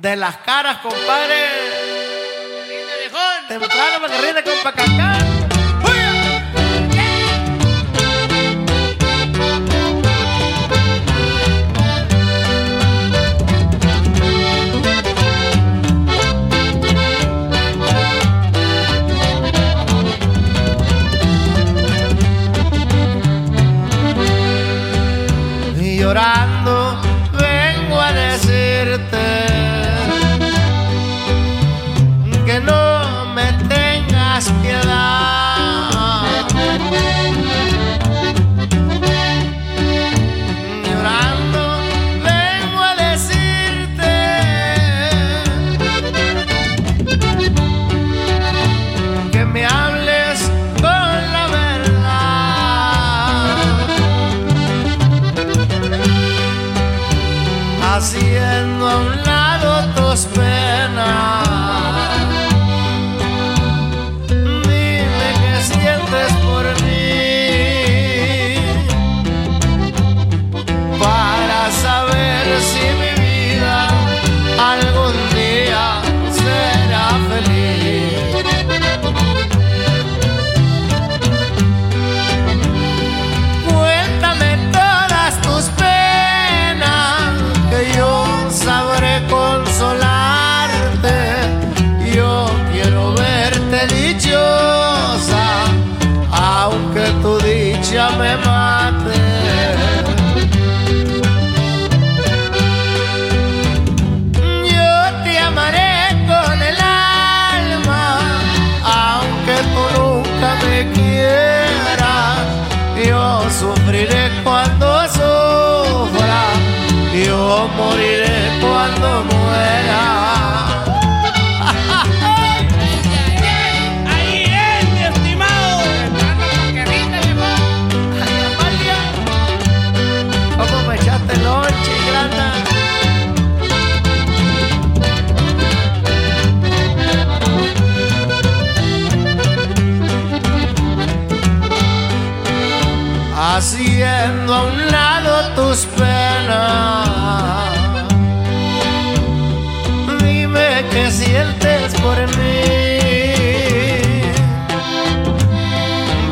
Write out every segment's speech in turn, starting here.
de las caras, compadre. Temprano para que rinde con Pacacán. Y llorando que no me tengas piedad. Llorando vengo a decirte que me hables con la verdad. haciendo a un lado tus. Sufriré Haciendo a un lado tus penas. Dime qué sientes por mí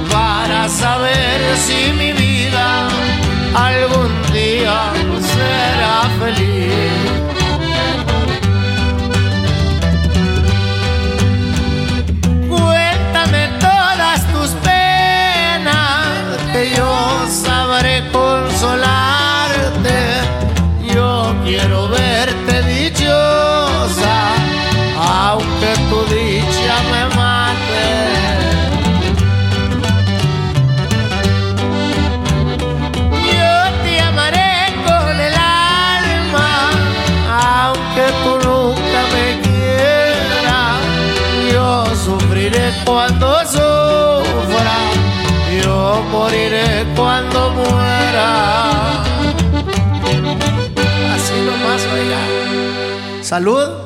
para saber si mi vida algún día será feliz. Consolarte. Yo quiero verte dichosa, aunque tu dicha me mate. Yo te amaré con el alma, aunque tú nunca me quieras. Yo sufriré cuando sufra, yo moriré cuando muera. Salud.